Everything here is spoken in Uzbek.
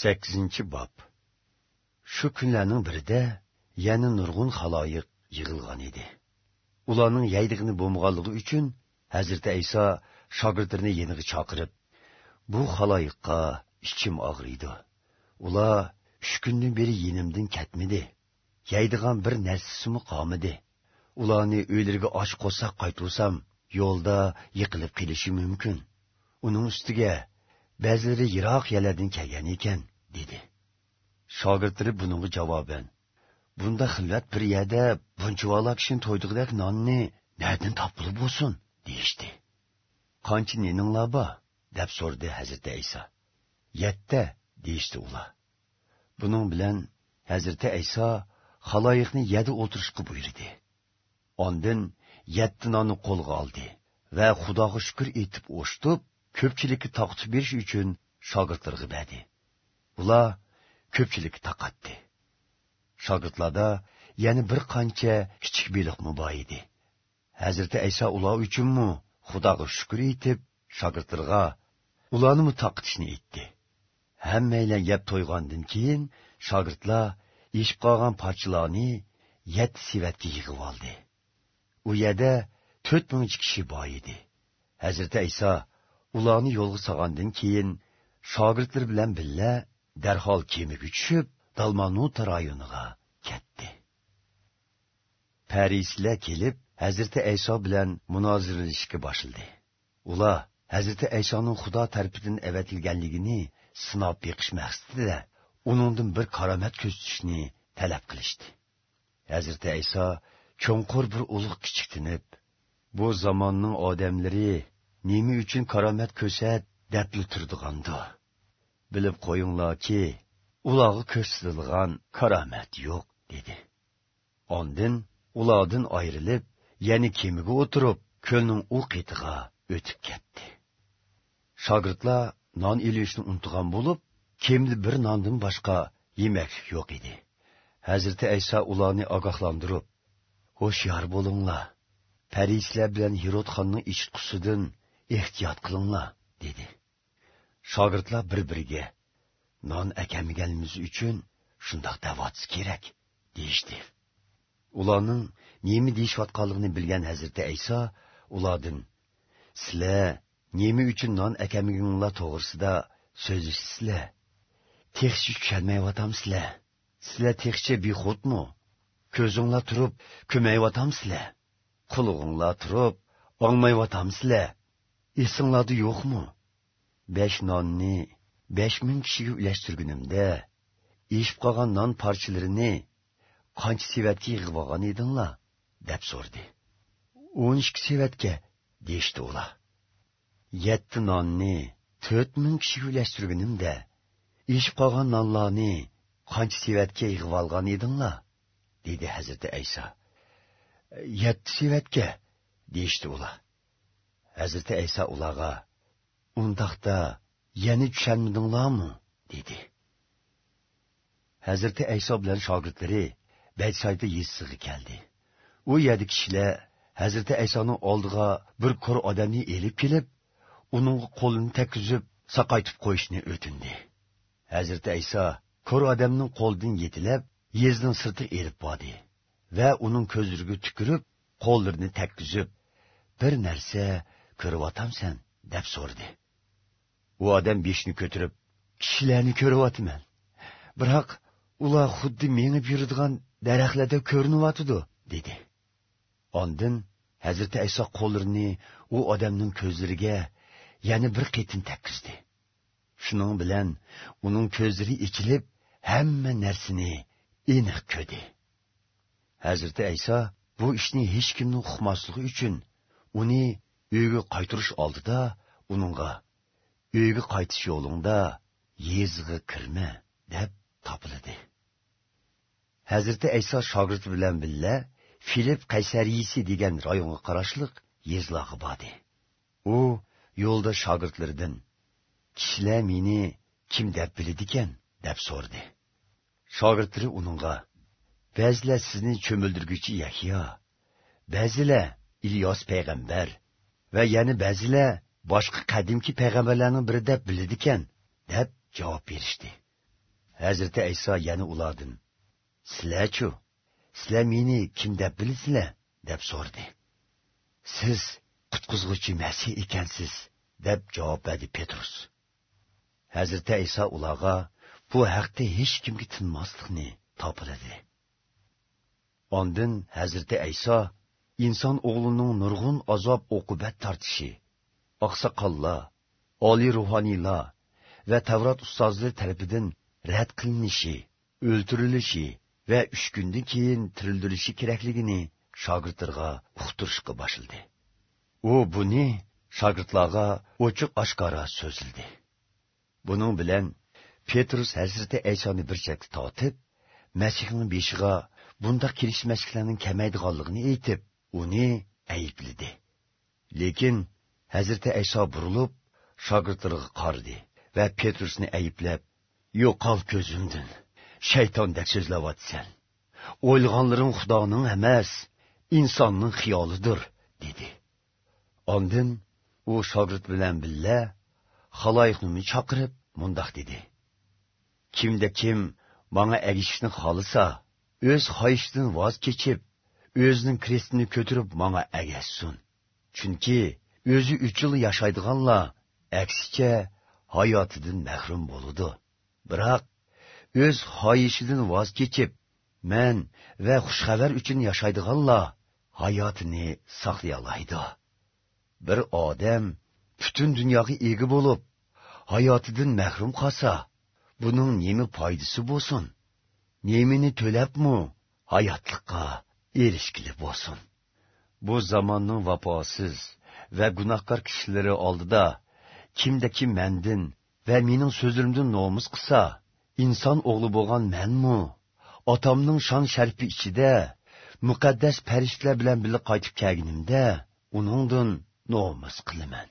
sakkizinchi bob. Shu kunlarning birida yana nurg'un haloyiq yig'ilgan edi. Ularning yaydig'ini bo'lmaganligi uchun hazrati ayso shogirdlarini yeniga chaqirib bu haloyiqqa ichim og'riydi. Ular uch kundan beri yenimdan ketmidi yaydigan bir narsasimi qolmidi ularni uylariga och qo'ysak qaytursam yo'lda yiqilib qilishi mumkin. Uning ustiga ba'zilari yiroq yerlardan kelgan ekan dedi. Shogirdlari buningga javoban bunda xilvat bir yerda bunchavala kishini to'ydig'idek nonni nerdan topilib bo'lsin deyishdi. Qancha neninglar bor? deb so'radi hazrati ayso. Yetti deyishdi ular. Buning bilan hazrati ayso haloyiqni yedi o'tirishga buyurdi. Ondin yetti nonni qo'lga oldi va xudoga shukur etib o'shtib көпчілікке тақытып беріш үшін шагыртларға бәді. Бұла көпчілікке тақатты. Шагыртларда яны бір қанча кичік белік мұбайыды. Әзірті Әйса ұла үшін мұ, Құдағы шүкір етіп, шагыртларға ұланы мұ тақытышны етті. Әммейлен еп тойғандын кейін, шагыртла ешіп қалған парчыланы yet sivetki yığıb aldı. U yerdə 4000 kişi bayidi. Hazreti İsa ularni yo'lga solgandan keyin shogirdlar bilan birga darhol kemaga tushib dalmanuta rayoniga ketdi. Parislar kelib hazrati ayso bilan munoziralashishga boshladi ular hazrati aysoning xudo tarafidan avatilganligini sinab beqish maqsadida uningdan bir karomat ko'rsatishni talab qilishdi. Hazrati ayso cho'nqur bir ulug' kichiktinib bu zamonning odamlari nima uchun karomat ko'rsat debli turdig'andi bilib qo'yinglarki ularga ko'rsatilgan karomat yo'q dedi. Ondin ulardan ayrilib yana kemiga o'tirib ko'lning u qetiga o'tib ketdi. Shogirdlar non ilishni unutgan bo'lib kemda bir nondan boshqa yemak yo'q edi. Hazrati ayso ularni ogohlantirib ho'shyor bo'linglar parislar bilan hirotxonning ichqusidan ehtiyot qilinglar dedi. Shogirdlar bir biriga non akamiganimiz uchun shundoq davotsi kerak deyishdi. Ularning nima deyishayotganligini bilgan hazrati ayso ulardan sizlar nima uchun non akamiginglar to'g'risida so'zlashsizlar texshi tushunmayyotamsizlar sizlar texchi bexudmi? Ko'zinglar turib ko'mayyotamsizlar qulug'inglar turib olmayyotamsizlar esinglarda yo'qmi? Besh nonni besh ming kishiga ulashtirgunimda eshib qolgan non parchalarini qancha sevatga yig'ib olgan edinglar deb so'rdi o'n ikki sevatga deyishdi ular. Yetti nonni to'rt ming kishiga ulashtirgunimda eshib qolgan nonlarni qancha sevatga yig'ib olgan edinglar dedi hazrati ayso yetti sevatga deyishdi ular. Hazrati ayso ularga undaqda yana tushunmadinglarmi dedi. Hazrati ayso bilan shogirdlari baytsayda yessig'i keldi u yerda kishilar hazrati aysoning oldiga bir ko'r odamni elib kelib uning qo'lini takkizib saqaytib qo'yishni o'tindi hazrati ayso ko'r odamning qo'lidan yetilib yezning sirti elib bordi va uning ko'zlariga tukirib qo'llarini takkizib bir narsa ko'ryotamsan deb so'rdi u odam beshni ko'tirib kishilarni ko'ryapman biroq ular xuddi mengib yuradigan daraxtlarda ko'rinyotidi dedi. Ondin hazrati ayso qo'llarini u odamning ko'zlariga yana bir qitim takkizdi. Shuning bilan uning ko'zlari ichilib hamma narsani aniq ko'di hazrati ayso bu ishni hech kimning uqmasligi uchun uni uyga qaytirish oldida uningga uyga qaytish yo'lingda yezg'i kirma deb topiladi. Hazrati ayso shogirdi bilan birga filip qaysariysi degan rayonga qarashliq yezlog'i bordi u yo'lda shogirdlaridan kishilar meni kim deb biladikan deb so'rdi shogirdlari uningga ba'zilar sizni cho'mildirguchi yahyo ba'zilar ilyos payg'ambar va yana ba'zilar boshqa qadimki payg'ambarlarning biri deb biladikan deb javob berishdi. Hazrati ayso yana ulardan sizlarchu sizlar meni kim deb bilasizlar? deb so'rdi siz qutqizg'uchi masih ekansiz deb javob berdi petrus. Hazrati iso ularga bu haqda hech kimga tinmaslikni topiladi. Ondin hazrati iso inson o'g'lining nurg'un azob oqibat tortishi oqsoqollar oliy ruhoniylar va tavrat ustozlari tarafidan rad qilinishi o'ltirilishi va uch kundan keyin tirildirishi kerakligini shogirdlarga uqtirishga boshildi u buni shogirdlarga ochiq oshkora so'zildi buning bilan petrus hazrati aysoni bir chekka tortib masihning beshiga bundoq kelishmasliklarning kamaydiganligini aytib uni ayblidi. Lekin hazrati ayso burilib shogirdlariga qardi va petrusni ayblab yo'qol ko'zimdan shaytondek so'zlayotsan o'ylaganlaring xudoning emas insonning xiyolidir dedi. Ondin u shogird bilan billa haloyiqni chaqirib mundoq dedi. Kimda kim manga agishishni xohlasa o'z xohishidan voz kechib o'zining krestini ko'tarib manga agashsin chunki o'zi uch yil yashaydiganlar aksicha hayotidan mahrum bo'ludi biroq o'z xoyishidan voz kechib man va xushxabar uchun yashaydiganlar hayotini saqlayolaydi bir odam butun dunyoga ega bo'lib hayotidan mahrum qolsa buning nima foydasi bo'lsin nemini to'labmi hayotlikqa erishgili bo'lsin. Bu zamonning vafosiz va gunohkor kishilari oldida kimda kim mandin va mening so'zimdan nomus qilsa inson o'g'li bo'lgan manmu otamning shon sharfi ichida muqaddas farishtalar bilan birga qaytib kelganimda uningdan nomus qilaman.